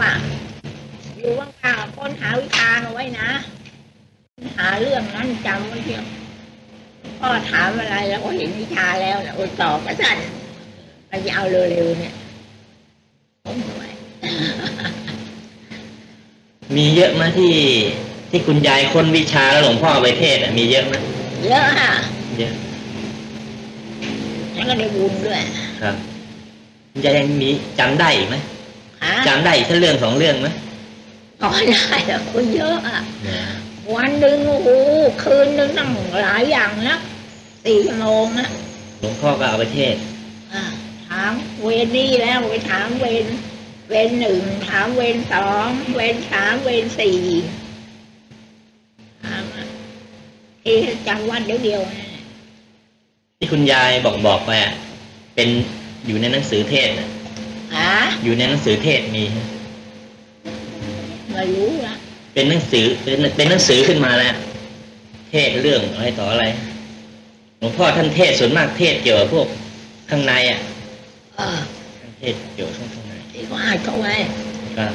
ว่าอยู่ว่างๆค้นหาวิชาเอาไว้นะ หาเรื่องนั้นจำไว้เถอะพ่อถามอะไรแล้วก็เห็นวิชาแล้วนะโอ้ยตอบก็สั้นมันจะเอาเร็วๆเนี่ยผมไว้มีเยอะไหมที่ ที่คุณยายค้นวิชาแล้วหลวงพ่อเอาไปเทศน์อะมีเยอะไหมเยอะค่ะเยอะแล้วก็ได้บุญด้วย ครับคุณยายยังมีจำได้อีกไหมหา จำได้อีกแค่เรื่องสองเรื่องไหมก็ได้แล้วคนเยอะอะวันหนึ่งโอ้โหคืนหนึ่งตั้งหลายอย่างนะสี่ชั่วโมงนะหลวงพ่อก็เอาไปเทศน์อ่าถามเวรนี่แล้วไปถามเวรเวรหนึ่งถามเวรสองเวรสามเวรสี่ถามอะที่จำวันเดียวเดียวๆนะที่คุณยายบอกบอกไปอะเป็นอยู่ในหนังสือเทศน์อะ หาอยู่ในหนังสือเทศน์มีไม่รู้ละเป็นหนังสือเป็นเป็นหนังสือขึ้นมาแล้ว เทศน์เรื่องอะไรต่ออะไรหลวงพ่อท่านเทศน์ส่วนมากเทศน์เกี่ยวกับพวกข้างในอะเออท่านเทศน์เกี่ยวกับข้างในที่เขาอ่านเขาไว้ครับ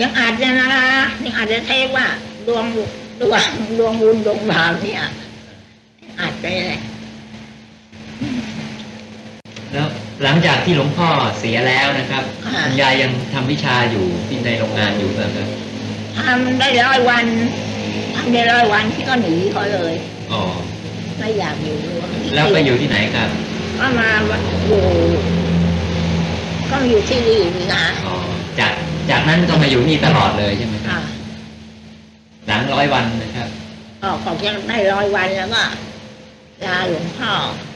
ยังอาจจะนะยังอาจจะเทพว่าดวงดวงดวงบุญดวงบาปเนี่ยอาจจะเลย แล้วหลังจากที่หลวงพ่อเสียแล้วนะครับคุณยายยังทำวิชาอยู่ที่ในโรงงานอยู่แบบนั้นทำได้ร้อยวันทำได้ร้อยวันที่ก็หนีเขาเลยอ๋อไม่อยากอยู่ด้วยแล้วไปอยู่ที่ไหนครับ ก็มาอยู่ก็อยู่ที่นี่นี่นะอ๋อจากจากนั้นก็มาอยู่นี่ตลอดเลยใช่ไหมครับอ่าหลังร้อยวันนะครับก็ขอยังได้ร้อยวันแล้วก็ลาหลวงพ่อผม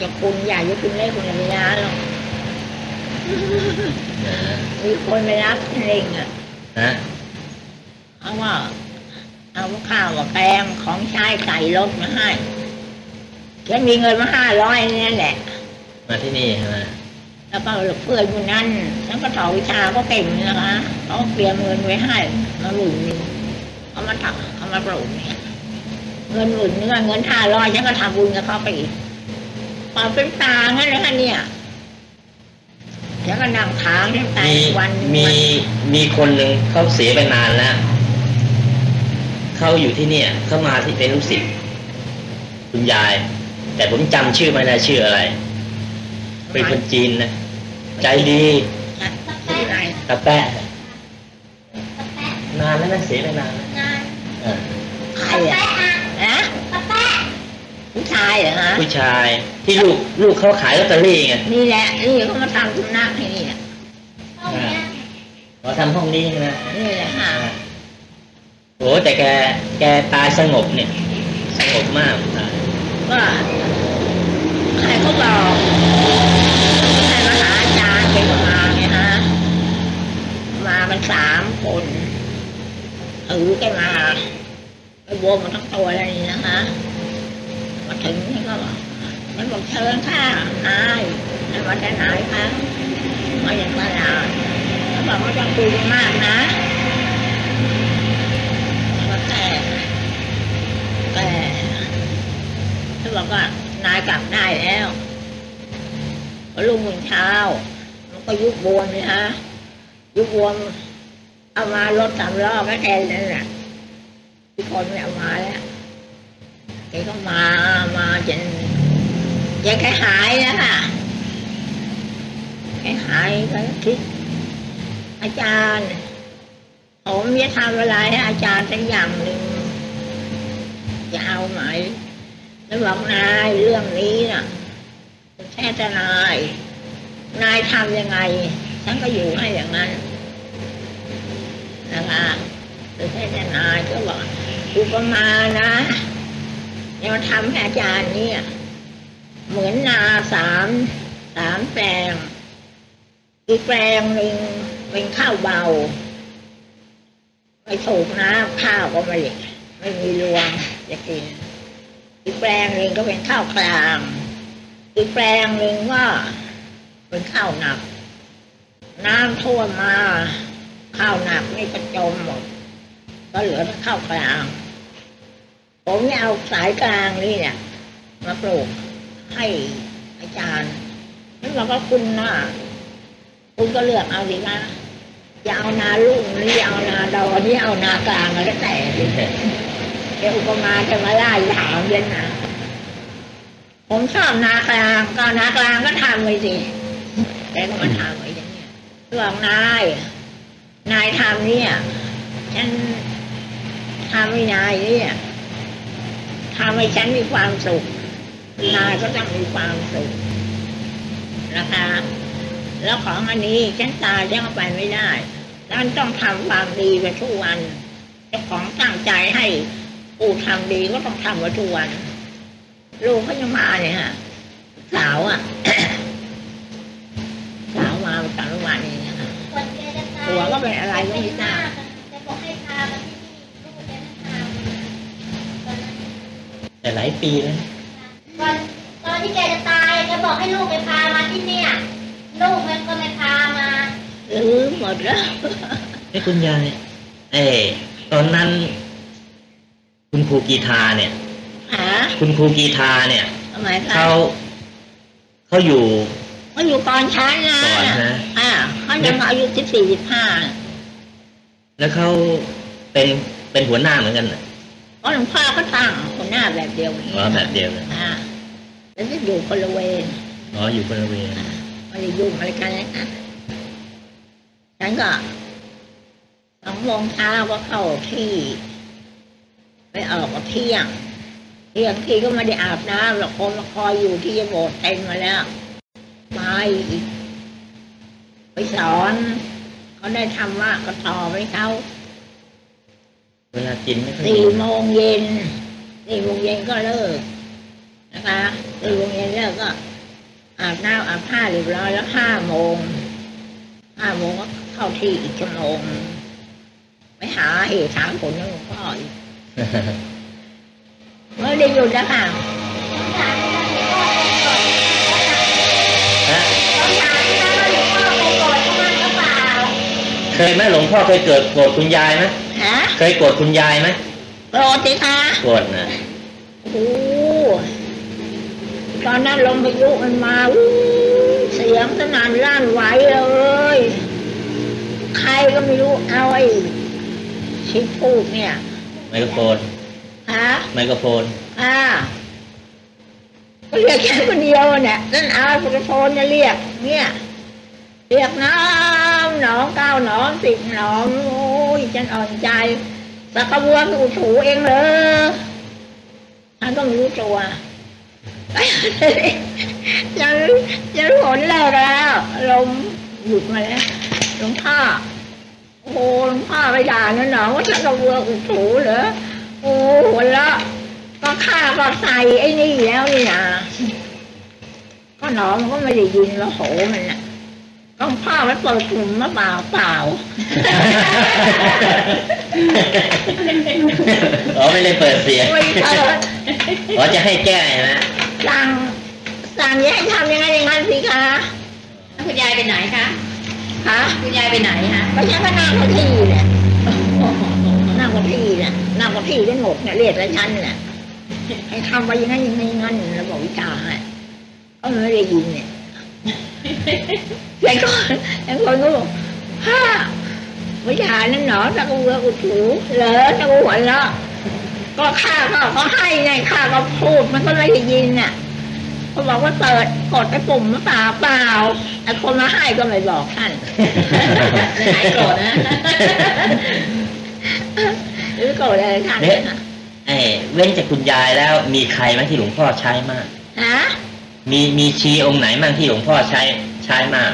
จะคุณอยากจะคุณเล่คุณไม่ลาหรอกมีคนไม่รับเองอะฮะเอาว่า เอาข้าวกับแกงของใช้ใส่รถมาให้แล้วมีเงินมาห้าร้อยนี่แหละ มาที่นี่ใช่ไหมแล้วก็เพื่อนคนนั้นแล้วก็ถอวิชาก็เก่งนะคะเขาเตรียมเงินไว้ให้มาหมื่นหนึงเอามาทำเอามาปลูกเนี่ยเงินหมื่นนึงอะเงินห้าร้อยฉันก็ทำบุญกับเขาไปอีก ปาเป็นตางั้นเลยค่ะเนี่ยฉันก็นั่งค้างที่ตายมีวันหนึ่งมีวันมีคนหนึ่งเขาเสียไปนานแล้วเขาอยู่ที่เนี่ยเขามาที่เป็นลูกศิษย์คุณยาย แต่ผมจำชื่อไม่ได้ชื่ออะไร เป็นคนจีนนะใจดีชื่ออะไรตะแปะนานแล้วนะเสียไปนานแล้วเออใครอะนะ ผู้ชายเหรอฮะผู้ชายที่ลูกลูกเขาขายลอตเตอรี่ไงนี่แหละนี่เขามาทำทุนนักให้นี่แหละเขาทำห้องนี้นะนี่แหละค่ะโอ้แต่แกแกตายสงบเนี่ย สงบมากตายว่าใครเขาบอกใครมาหาอาจารย์เป็นมาไงฮะมามันสามคนถือแกมาไปบวมมันทั้งตัวอะไรนี่นะคะ มาถึงนี่ก็บอกมันบอกเชิญค่ะนายนายมาจากไหนคะมาอย่างตลาดเขาบอกว่าจะคุยกันมากนะแล้วแต่แต่เขาบอกว่านายกลับได้แล้วลุงมึงเช้า มันก็ยุบบวมเลยฮะยุบบวมเอามารถสามล้อก็แทนนั่นแหละที่คนไม่เอามาแล้ว แกก็มามาจนแกแค่หายแล้วค่ะแกหายก็คิด อาจารย์ ผมจะทำอะไรให้อาจารย์สักอย่างหนึ่งจะเอาไหมแล้วบอกนายเรื่องนี้น่ะแค่จะนาย นายทำยังไง ฉันก็อยู่ให้อย่างนั้นนะคะหรือแค่จะนายก็บอกอุปมานะ เราทำให้อาจารย์เนี่ย เหมือนนาสามสามแปลง อีกแปลงหนึ่งเป็นข้าวเบาไม่ถูกน้ำข้าวก็ไม่ไม่มีรวงจะกิน อีกแปลงหนึ่งก็เป็นข้าวกลาง อีกแปลงหนึ่งก็เป็นข้าวหนัก น้ำท่วมมา ข้าวหนักนี่ก็จมหมด ก็เหลือแต่ข้าวกลาง ผมเนี่ยเอาสายกลางนี่เนี่ย มาปลูกให้อาจารย์นั่นเราก็คุณนะคุณก็เลือกเอาดีนะจะเอานาลุ่งหรือจะเอานาดอนนี่เอานากลางก็แล้วแต่เดี๋ยวอุปมาจะมาไล่ถามเลยนะผมชอบนากลางก็นากลางก็ทำไปสิแต่ก็มาทำไว้อย่างเนี้ยเรื่องนาย นายทำเนี่ย ฉันทำให้นายเนี่ย ทำให้ฉันมีความสุขนายก็ต้องมีความสุขนะคะ แล้วของอันนี้ฉันตายยังเอาไปไม่ได้ฉันต้องทำความดีไปทุกวันเจ้าของตั้งใจให้ปู่ทำดีก็ต้องทำไปทุกวัน ลูกเขาจะมาเนี่ยฮะสาวอะสาวมาประจำวันนี้นะคะก่อนแกจะตายหัวก็เป็นอะไรก็ไม่ทรา ปีแล้วก่อนตอนที่แกจะตายแกบอกให้ลูกไปพามาที่เนี่ยลูกมันก็ไม่พามาลืมหมดแล้วไอ้คุณยายเอ้ตอนนั้น คุณครูกีทาเนี่ยหาคุณครูกีทาเนี่ยทำไมคะเขาเขาอยู่เขาอยู่ก่อนชั้นนะก่อนนะอ่าเขายังอายุสิบสี่สิบห้าแล้วเขาเป็นเป็นหัวหน้าเหมือนกันน่ะ เพราะหลวงพ่อเขาตั้งคนหน้าแบบเดียวกันอ๋อแบบเดียวกันอ่าแล้วจะอยู่คนละเวรอ๋ออยู่บริเวณไม่ได้ยุ่งอะไรกันเลยนะฉันก็สองโมงเช้าก็เข้าที่ไปออกมาเที่ยงเที่ยงทีก็ไม่ได้อาบน้ำหรอกคนมาคอยอยู่ที่โบสถ์เต็มมาแล้วมาอีกไปสอนเขาได้ทำว่าก็ต่อไปเขา เวลากินไม่ค่อยสี่ดีโมงเย็นสี่โมงเย็นก็เลิกนะคะสี่โมงเย็นเลิกก็อาบน้ำอาบผ้าเรียบร้อยแล้วห้าโมงห้าโมงก็เข้าที่อีกชั่วโมงไปหาเหตุถามผลของหลวงพ่ออีกไม่ได้หยุดนะคะต้องถามว่าหลวงพ่ เคยไหมหลวงพ่อเคยเกิดโกรธคุณยายไหมฮะเคยโกรธคุณยายไหมโกรธสิคะโกรธนะโอ้โหตอนนั้นลมพายุมันมาอู้เสียงสนั่นลั่นไหวเลย ใครก็ไม่รู้เอาไอ้ชิดพูดเนี่ย ไมโครโฟนฮะไมโครโฟนอ่าก็เรียกแค่คนเดียวเนี่ยนั่นเอาโฟนโฟนจะเรียก เนี่ย เรียกน้ำหนองเก้าหนองสิบหนองโอ้ยฉันอ่อนใจสักกระบัวถูถูเองเลยฉันก็ไม่รู้ตัวยังยังผลเลิกแล้วลมหยุดมาแล้วหลวงพ่อโอ้หลวงพ่อไปด่านั่นหนอว่าฉันกระบัวอุดถูเหรอโอ้หัวละก็ข้าก็ใส่ไอ้นี่แล้วนี่นะก็หนอมันก็ไม่ได้ยินแล้วโหมันน่ะ หลวงพ่อมันเปิดกลุ่มมาเปล่าเปล่าอ๋อไม่ได้เปิดเสียงไม่เปิดอ๋อจะให้แก้นะสั่งสั่งอย่าให้ทำอยังไงอย่างนั้นสิคะคุณยายไปไหนคะคะคุณยายไปไหนคะก็ฉันก็นั่งกับที่เนี่ยนั่งกับที่เนี่ยนั่งกับที่ได้หมดเนี่ยเรียกแล้วฉันเนี่ยให้ทำไปอยังไงอย่างนี้งั้นแล้วบอกวิชาให้ก็มันไม่ได้ยินเนี่ย แล้วก็แล้วคนก็บอกฮ่าวิชานั่นหนอตะกูเอืออุดถูเหรอตะกูหัวเราะก็ข้าก็เขาให้ไงข้าก็พูดมันก็ไม่ได้ยินน่ะเขาบอกว่าเปิดกดไอ้ปุ่มมาเปล่าเปล่าไอ้คนมาให้ก็ไม่บอกท่านเลยหายโกรธนะหรือโกรธอะไรท่านเนี่ยไอ้เว้นจากคุณยายแล้วมีใครไหมที่หลวงพ่อใช้มากฮะ มีมีชีองค์ไหนบ้างที่หลวงพ่อใช้ใช้มาก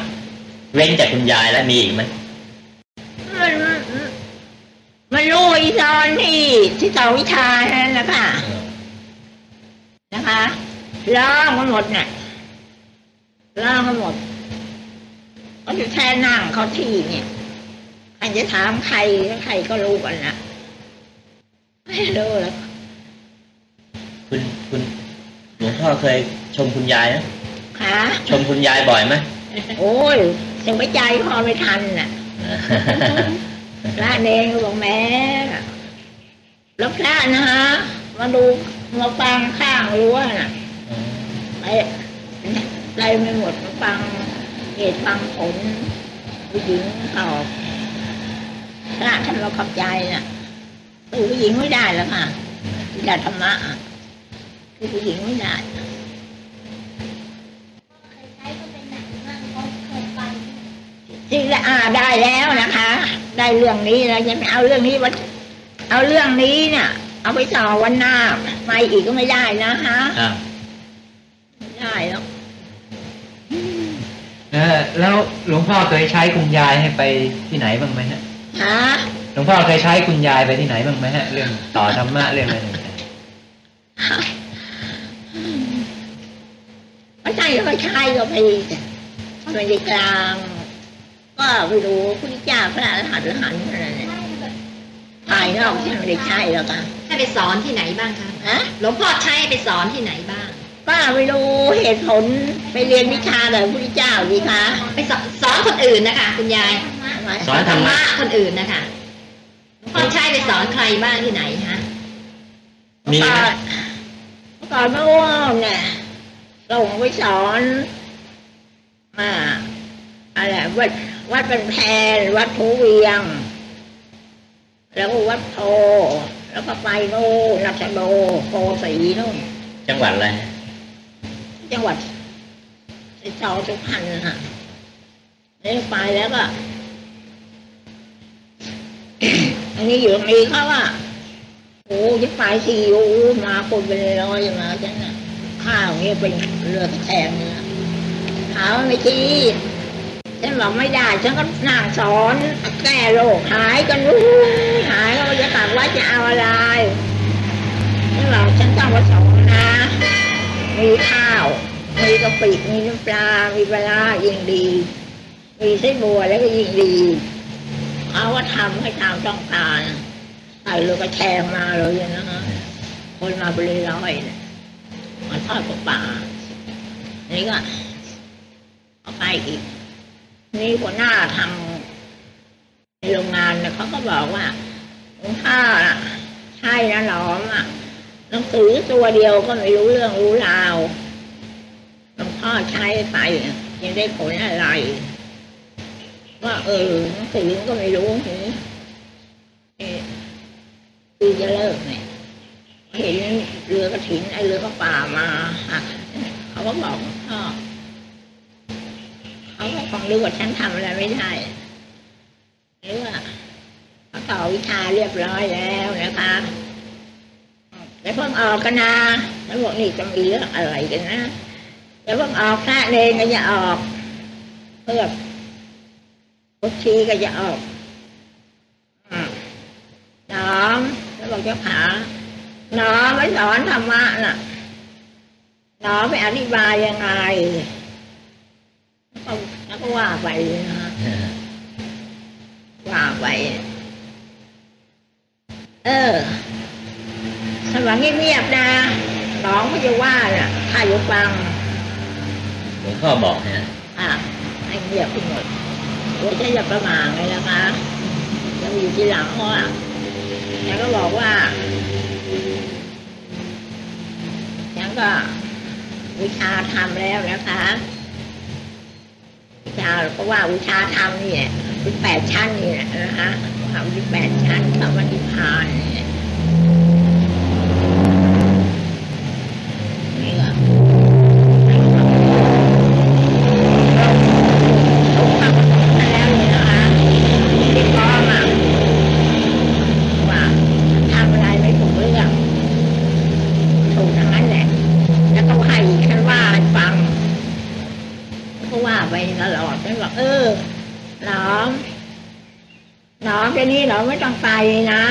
เว้นจากคุณยายแล้วมีอีกไหมมันมันมันรู้อีตอนที่ที่สอนวิชาเท่านั้นแหละค่ะนะคะล่องมาหมดเนี่ยล่องมาหมดก็จะแค่นั่งเขาที่เนี่ยใครจะถามใครแล้วใครก็รู้กันนะไม่รู้แล้วคุณคุณหลวงพ่อเคย ชมคุณยายไหมค่ะชมคุณยายบ่อยไหมโอ้ยถึงไปใจพอไม่ทันน่ะพระเนรก็บอกแม่แล้วพระนะฮะมาดูมาฟังข้างรั้วน่ะไปไปไม่หมดมาฟังเหตุฟังผลผู้หญิงตอบพระท่านเราขับใจน่ะคือผู้หญิงไม่ได้แล้วค่ะอย่าธรรมะอะคือผู้หญิงไม่ได้ จริงแล้วอ่าได้แล้วนะคะ ได้เรื่องนี้แล้วยังไม่เอาเรื่องนี้วันเอาเรื่องนี้เนี่ยเอาไปต่อวันหน้าไปอีกก็ไม่ได้นะคะครับไม่ได้แล้วเออแล้วหลวงพ่อเคยใช้คุณยายให้ไปที่ไหนบ้างไหมฮะฮะหลวงพ่อเคยใช้คุณยายไปที่ไหนบ้างไหมฮะ เรื่องต่อธรรมะเรื่องอะไรต่างไม่ใช่ก็ไม่ใช่ก็ไปไปในกลาง ก็ไปดูพุทธเจ้าพระอรหันต์อรหันต์อะไรเนี่ยใช่แบบภายนอกที่ไม่ได้ใช่แล้วกันให้ไปสอนที่ไหนบ้างคะฮะหลวงพ่อใช้ไปสอนที่ไหนบ้างป้าไปดูเหตุผลไปเรียนวิชากับพระพุทธเจ้าดีคะไปสอนสอนคนอื่นนะคะ คุณยายธรรมะทำไมสอนธรรมะคนอื่นนะคะหลวงพ่อใช้ไปสอนใครบ้างที่ไหนฮะมีเมื่อไหมก่อนเมื่อก่อนเมื่อว่านเนี่ยส่งไปสอนมา อะไรวัดวัดเป็นแพรวัดภูเวียง แล้วก็วัดโพแล้วก็ไปโน่นนัชโดโพสีนู่นจังหวัดอะไรฮะจังหวัดไอ้เจ้าสุพรรณน่ะนี่ไปแล้วก็อันนี้อยู่ตรงนี้เขาว่าโอ้จะไปสี่โอ้มาคนเป็นร้อยมาฉันน่ะข้าวเนี่ยเป็นเรือกระแทงเนื้อถามว่าไม่ที ฉันบอกไม่ได้ ฉันก็นั่งสอนแก้โรคหายกันรู้หายแล้วจะกลับว่าจะเอาอะไรฉันบอกฉันต้องมาสอนนะ มีข้าว มีกะปิมีน้ำปลา มีปลายิ่งดี มีไส้บัวแล้วก็ยิ่งดีเขาว่าทำให้ตามต้องการใส่เรือกระแชงมาเลยนะฮะคนมาบริร้อยเนี่ยมาทอดกับปลานี่ก็เอาไปอีก นี่หัวหน้าทางในโรงงานเนี่ยเขาก็บอกว่าหลวงพ่อน่ะใช่นะหลอมอะหนังสือตัวเดียวก็ไม่รู้เรื่องรู้ราวหลวงพ่อใช้ไปยังได้ผลอะไร ว่าเออหนังสือก็ไม่รู้หือเอ่อคือจะเลิกเนี่ยเห็นเรือกระถินไอ้เรือกระป่ามาเขาก็บอก เขาก็คงรู้ว่าฉันทำอะไรไม่ได้หรือว่าเขาต่อวิชาเรียบร้อยแล้วนะคะแล้วเพิ่งออกกันนะแล้วบอกนี่จะมีเรื่องอะไรกันนะแล้วเพิ่งออกพระเนรก็จะออกเพื่อพุทธีก็จะออกน้อมแล้วบอกเจ้าขาน้อมไปสอนธรรมะน่ะน้อมไปอธิบายยังไง แล้วก็ว่าไปนะฮะว่าไป เออสว่างเงียบๆนะน้องก็จะว่าน่ะข้าอยู่ฟังหลวงพ่อบอกฮะอะให้เงียบไปหมดโอ้ยฉันจะประมาทเลยนะคะยังอยู่ที่หลังเขาอะฉันก็บอกว่าฉันก็วิชาทำแล้วนะคะวิ ชาก็ว่าวิชาทำนี่แหละวิแปดชั้นนี่แหละนะคะวิแปดชั้นคำว่านิพพานเนี่ยนี่ก็ ถูกทำแล้วนี่นะคะที่พ่อมาว่าทำอะไรไม่ถูกเรื่องถูกทั้งนั้นแหละ แล้วก็ให้ฉันว่าให้ฟังแล้วก็ว่าไปตลอดฉันบอกเออน้องน้องแค่นี้น้องไม่ต้องไปนะ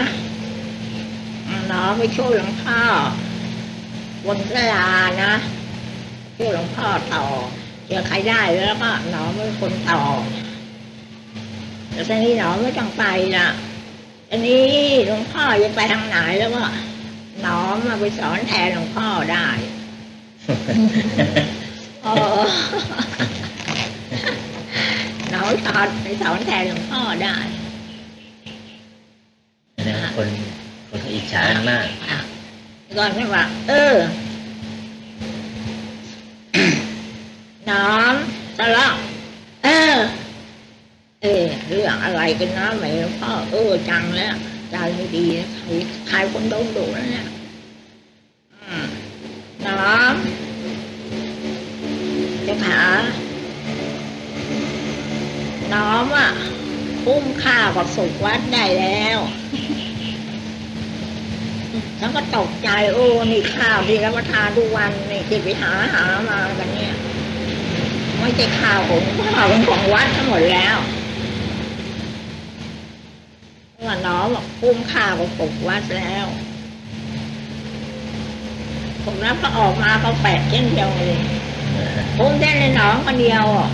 น้องไปช่วยหลวงพ่อบนกระลานะช่วยหลวงพ่อต่อ เจอใครได้แล้วก็หนอเป็นคนต่อแต่ทีนี้หนอไม่ต้องไปนะอันนี้หลวงพ่อจะไป ทางไหนแล้วก็หนอมาไปสอนแทนหลวงพ่อได้เออหนอสอนไปสอนแทนหลวงพ่อได้นะฮะคนคนเขาอิจฉากันมากอะก่อนไม่ว่า เออ น้อมตะเลาะเออ เออเรื่องรื่องอะไรกันนะแหมหลวงพ่อเออจังแล้ว ใจไม่ดีนะใครใครคนโดนดุแล้วเนี่ยอืมน้ำเจ้าขาน้อมอะอุ้มข้าวกับสุกวัดได้แล้วฉันก็ตกใจโอ้นี่ข้าวที่รับประทานทุกวันนี่ที่ไปหาหามากันเนี่ยไม่ใช่ข้าวของข้าวเป็นของวัดทั้งหมดแล้ว ว่าน้องบอกอุ้มข้าวกับปกวัดแล้ว ผมรับก็ออกมาเขาแปดเช่นเดียวเลยอุ้มได้ในน้องคนเดียวอะ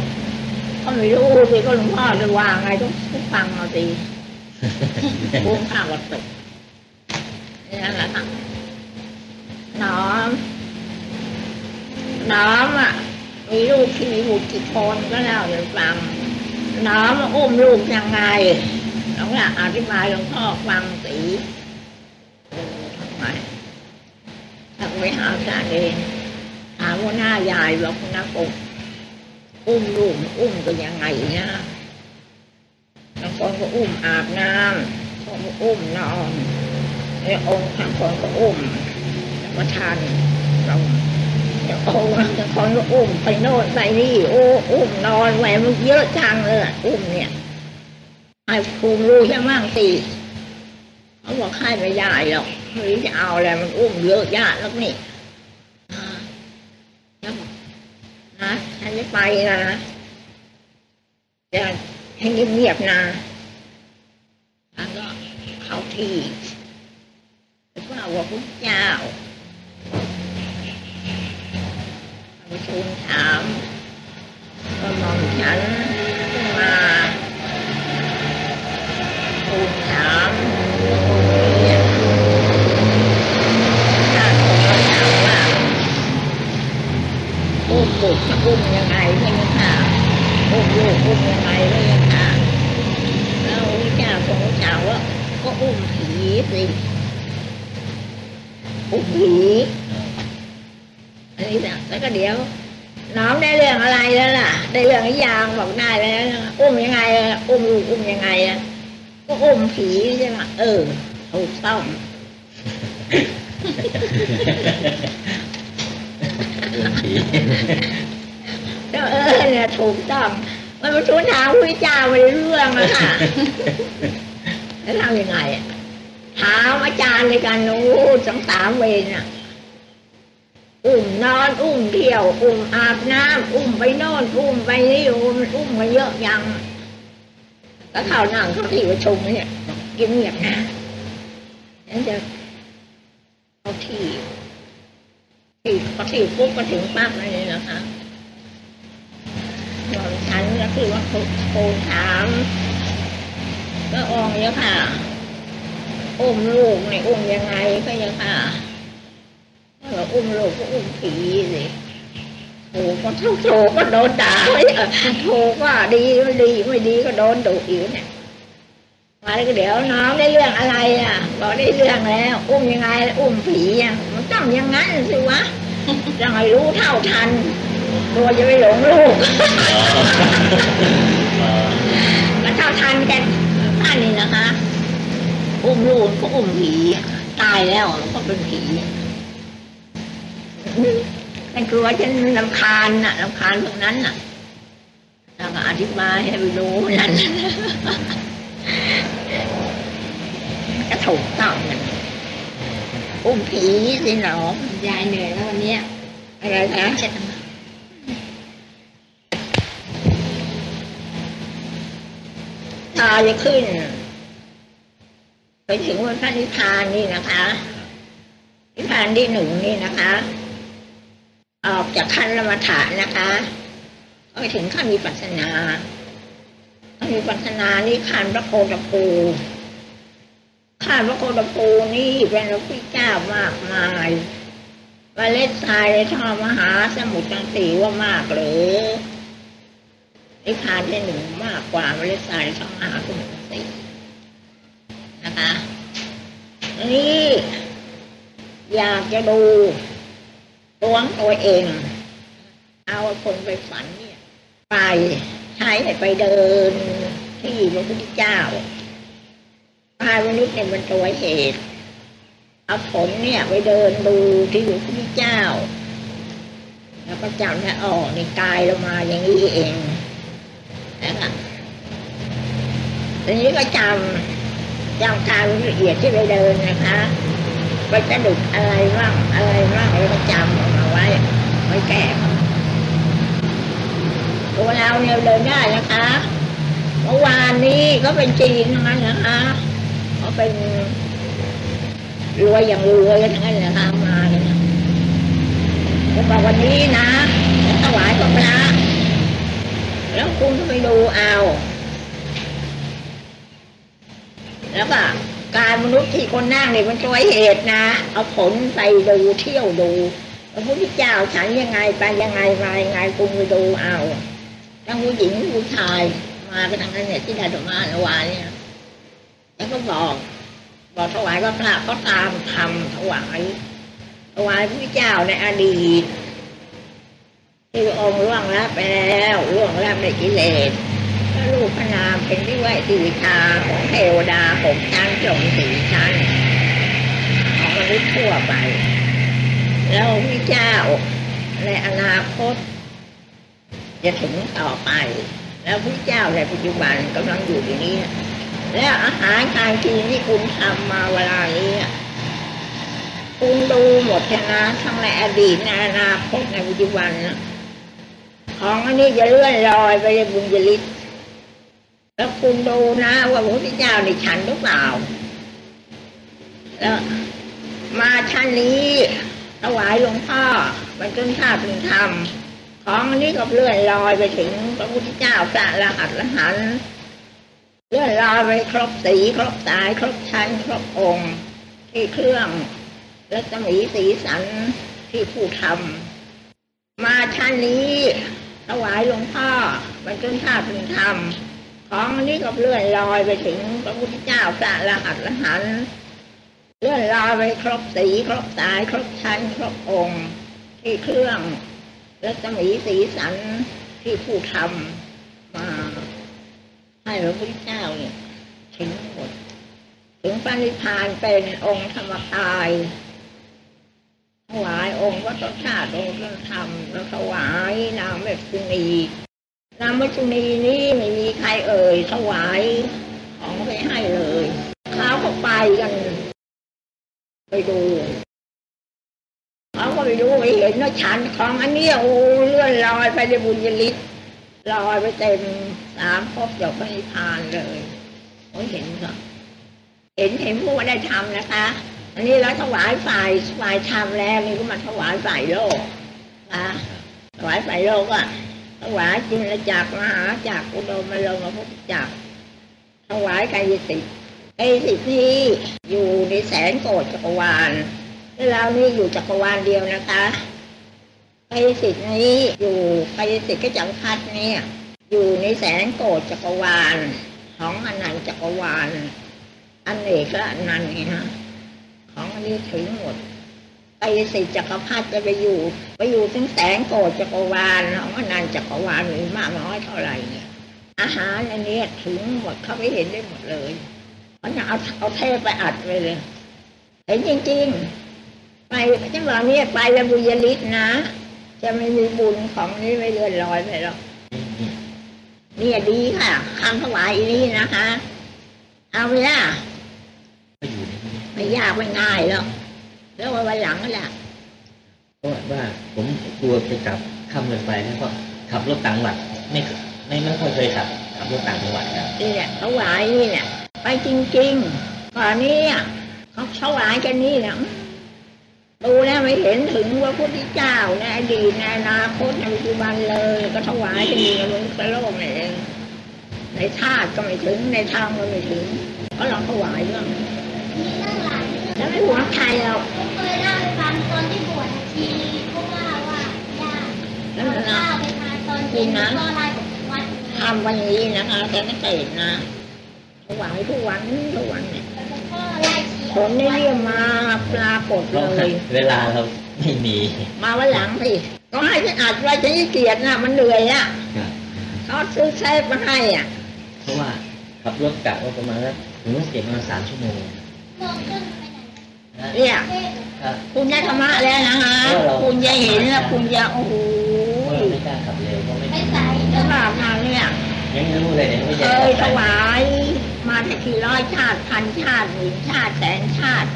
ก็ไม่รู้สิก็หลวงพ่อจะวางไงต้องฟังเอาสิอุ้มข้าวกับตกนี่นแหละค่ะน้องน้องอะมีลูกที่มีบุตรกี่คนก็เล่าให้ฟังน้องอุ้มลูกยังไง น้องอยากอธิบายหลวงพ่อฟังสิเออทำไมถ้าไปหาอาเองถามว่าหน้ายายบอกนะปุ๊บอุ้มลูกอุ้มกันยังไงนะบางคนก็อุ้มอาบน้ำบางคนก็อุ้มนอนไอ้องค์บางคนก็อุ้มแล้วก็ทานเราโอ้แต่คนก็อุ้มไปโน่นไปนี่โอ้อุ้มนอนแหวมันเยอะจังเลยอุ้มเนี่ย ให้ภูมิรู้ใช่มั่งสิเขาบอกให้ไม่ได้หรอกไม่รู้จะเอาอะไรมันอุ้มเยอะยากแล้วนี่อ่าแล้วบอกนะฉันจะไปนะจะให้เงียบๆนะฉันก็เข้าที่ไปเฝ้าว่าพระเจ้าไปทูลถามก็มองฉันขึ้นมา ทูลถามเนี่ยถ้าคนก็ถามว่าอุ้มบุตรอุ้มยังไงไม่ยังค่ะอุ้มลูกอุ้มยังไงไม่ยังค่ะแล้วพระเจ้าทรงถามว่าก็อุ้มผีสิอุ้มผีอันนี้นะแล้วก็เดี๋ยวน้องได้เรื่องอะไรแล้วล่ะ ได้เรื่องหรือยังบอกได้แล้ว อุ้มยังไง อุ้มลูกอุ้มยังไงอะ ก็อุ้มผีใช่ไหมเออถูกต้องก็เออเนี่ยถูกต้อง มันมาทูลถามพระเจ้าไม่ได้เรื่องอะค่ะแล้วทำยังไงอะถามอาจารย์ในการนู้สองสามเวรน่ะอุ้มนอนอุ้มเที่ยว อุ้มอาบน้ำอุ้มไปโน่นอุ้มไปนี่อุ้มอุ้มมาเยอะยัง ก็เข้าวหนังเขาที่ประชุมเนี่ยกินเงียบนะฉันจะเขาที่ที่พอที่ปุ๊บก็ถึงปั๊บเลยนะคะบอกฉันก็คือว่าโทรถามก็อองเยอะค่ะอุ้มลูกเนี่ยอุ้มยังไงก็ยังค่ะเราอุ้มลูกก็อุ้มผีสิ โอ้ก็เท่าโถก็โดนด่าไว้โถก็ดีไม่ดีไม่ดีก็โดนดุอีกเนี่ยมาแล้วก็เดี๋ยวน้องได้เรื่องอะไรอะบอกได้เรื่องแล้ว อุ้มยังไงอุ้มผีอะมันต้องอยังงั้นสิวะต้องให้รู้เท่าทันตัวจะไม่หลงลูกมันเท่าทันกันท่านนี่นะคะ อุ้มลูกก็อุ้มผีตายแล้วก็เป็นผีันคือว่าฉันลำคาญน่ะลำคาญตรงนั้นน่ะแล้วก็อธิบายให้ไปรู้นั่นก็ถูกต้องมันอุ้มผีสิหนอยายเหนื่อยแล้ววันนี้อะไรนะเช็ดน้ำตาจะขึ้น ไปถึงวันพระนิพพานนี่นะคะนิพพานที่หนึ่งนี่นะคะ ออกจากขั้นละมาฐานนะคะก็ไปถึงขั้นวิปัสสนาขั้นวิปัสสนานี่ขั้นพระโคตปูขั้นพระโคตปูนี่เป็นพระพุทธเจ้ามากมายเมล็ดทรายในท่อมหาสมุทรตังสีว่ามากหรือนิพพานที่หนึ่งมากกว่าเมล็ดทรายในท่อมหาสมุทรตังสีนะคะนี่อยากจะดู ตัวงตัวเอง เอาคนไปฝันเนี่ย ไปใช้ไปเดิน ที่พระพุทธเจ้าพายมนุษย์เนี่ยเป็นตัวเหตุเอาผลเนี่ยไปเดินดูที่พระพุทธเจ้า แล้วก็จำได้ออกในกายเรามาอย่างนี้เองนะคะทีนี้ก็จำจำการละเอียดที่ไปเดินนะคะไปสะดุดอะไรบ้างอะไรบ้างแล้วก็จำ ไว้ไว้แก้ตัวเราเนี่ยเดินได้นะคะเมื่อวานนี้ก็เป็นจีนทั้งนั้นนะคะเขาเป็นรวยอย่างรวยกันทั้งนั้นนะคะมาเลยนะผมบอกวันนี้นะจะถวายพระพระแล้วคุณก็ไปดูเอาแล้วก็การมนุษย์ที่คนนั่งเนี่ยมันตัวยเหตุนะ เอาผลไปดูเที่ยวดู ระพุทธเจ้าฉันยังไงไปยังไงมายังไงคุณไปดูเอาทั้งผู้หญิงผู้ชายมากันทั้งนั้นเนี่ยที่ได้ดอกไม้ละวานเนี่ยแล้วก็บอกบอกถวายพระพระก็ตามทำถวายถวายพระเจ้าในอดีตที่องค์ล่วงลับไปแล้วล่วงลับในกิเลสก็รูปพระนามเป็นที่ไหวตีชาของเทวดาหกชั้นจงสีชั้นของมนุษย์ทั่วไป แล้วพระเจ้าในอนาคต จะถึงต่อไป แล้วพระเจ้าในปัจจุบันกำลังอยู่อย่างนี้ แล้วอาหารการกินที่คุณทำมาเวลานี้คุณดูหมดนะทั้งในอดีตในอนาคตในปัจจุบันนะของอันนี้จะเลื่อนลอยไปในบุญญลิศแล้วคุณดูนะว่าพระพุทธเจ้าในฉันหรือเปล่า แล้วมาชั้นนี้ ถวายหลวงพ่อบรรจุธาตุถึงธรรมของอันนี้ก็เลื่อนลอยไปถึงพระพุทธเจ้าพระรหัสรหันเลื่อนลอยไปครบสีครบสาย ครบชั้นครบองค์ ที่เครื่องและสมีสีสันที่ผู้ทำมาชั้นนี้ถวายหลวงพ่อบรรจุธาตุถึงธรรมของอันนี้ก็เลื่อนลอยไปถึงพระพุทธเจ้าพระรหัสรหัน เลื่อนลอยไปครบสีครบสายครบชั้นครบองค์ ที่เครื่องและจะมีสีสันที่ผู้ทำมาให้พระพุทธเจ้าเนี่ยถึงหมดถึงปณิพานเป็นองค์ธรรมกายถวายองค์วัตชาติองค์พระธรรมแล้วถวายนางเมตุนีนางเมตุนีนี่ไม่มีใครเอ่ยถวายของไปให้เลยเขาก็ไปกัน ไปดูเขาก็ไปดูไปเห็นว่าฉันของอันนี้โอ้เลื่อนลอยไปในบุญยลิศลอยไปเต็มสามพเดี๋ยวพระนิพานเลยโอ้ยเห็นก็เห็นเห็นผู้ว่าได้ทำนะคะ อันนี้เราถวายฝ่ายฝ่ายทำแล้วนี่ก็มาถวายฝ่ายโลกนะถวายฝ่ายโลกอะถวายจินจักรมหาจักรอุดมมาลงมาพุทธจักรถวายกายสิทธิ กายสิทธิ์ที่อยู่ในแสนโกดจักรวาลเรานี่อยู่จักรวาลเดียวนะคะไปสิทธินี้อยู่ไปสิทธิ์ก็จักรพรรดิเนี่ย อยู่ในแสนโกดจักรวาลของอนันต์จักรวาลอันเอกและอนันต์ไงฮะของอันนี้ถึงหมดไปสิทธิ์จักรพรรดิจะไปอยู่ ไปอยู่ถึงแสนโกดจักรวาลของอนันต์จักรวาลมีมากน้อยเท่าไหร่เนี่ยอาหารอันนี้ถึงหมดเขาไปเห็นได้หมดเลย มันจะเอาเอาเทปไปอัดไปเลยเห็นจริง ๆ ไปจังหวะนี้ไปแล้วบุญยลิศนะ จะไม่มีบุญของนี้ไม่เลื่อนลอยไปหรอกเนี่ยดีค่ะคำถวายอันนี้นะคะ เอาไปละก็อยู่ในนี้ไม่ยากไม่ง่ายหรอกแล้ววันหลังก็แหละเพราะว่าผมกลัวจะกลับข้ามเมืองไปแล้วก็ขับรถต่างจังหวัดไม่ไม่ไม่ค่อยเคยขับขับรถต่างจังหวัดครับนี่เนี่ยถวายนี่เนี่ย ไปจริงๆก่อนนี้อะเขาถวายกันนี่เนี่ยดูแล้วไม่เห็นถึงพระพุทธเจ้าในอดีตในอนาคตในปัจจุบันเลย ก็ถวายกันนี่ลงกระโลกนี่เองในธาตุก็ไม่ถึงในธรรมก็ไม่ถึง ก็ลองถวายเรื่องมีเรื่องหลายเรื่องแล้วไม่หวงใครเราผมเคยเล่าให้ฟังตอนที่บวชทีเขาว่าว่าญาติแล้วเอามันนะข้าวไปทานตอนเย็นก็ไล่บอกวัดทำวันนี้นะคะแต่ไม่เกิดนะ ถวายทุกวันทุกวันเนี่ยแล้วก็ไล่เชียผลได้เรียกมาปรากฏเพเลราะว่ายเวลาเราไม่มี มาวันหลังสิก็ให้ฉันอัดไว้ฉันขี้เกียจนะมันเหนื่อยอะครับเขาซื้อเซฟมาให้อะ เพราะว่าขับรถกะว่าประมาณสักถึงลูกศิษย์ประมาณสามชั่วโมงมองขึ้นไปไหนนะเนี่ยเทพครับคุณได้ธรรมะแล้วนะคะคุณจะเห็นแล้วคุณจะโอ้โหเพราะเราไม่กล้าขับเร็วเพราะไม่ไปใส่สำหรับมาเนี่ยยังไม่รู้เลยเนี่ยไม่เคใช่ยถวาย มาแต่กี่ร้อยชาติพันชาติหมื่นชาติแสนชาติ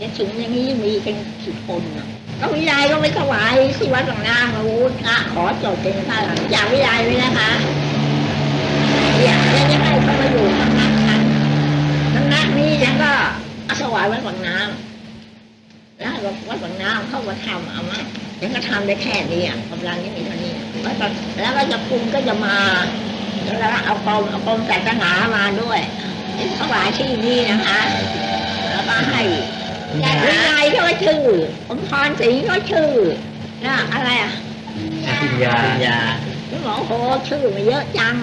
ยังถึงอย่างนี้มีเป็นสิบคนน่ะก็วิไลก็ไม่ถวายที่วัดหลังนามาวุฒิขอจดเป็นพระหลังจากวิไลไว้นะคะเนี่ยแล้วจะให้เขามาอยู่ทำนักฉันทำนักนี้แล้วก็อาถวายวัดหลังน้ำแล้ววัดหลังน้ำเข้ามาทำเอามายังก็ทำได้แค่นี้อะกำลังยังมีเท่านี้แล้วก็แล้วก็จะคุมก็จะมา แล้วก็เอากรมเอากรมศาสนามาด้วยถวายที่นี่นะคะ แล้วก็ให้คุณยายยายยายก็ชื่อผมพรศรีก็ชื่อนะอะไรอะคุณยาปัญญาพี่หมอโหชื่อมาเยอะจัง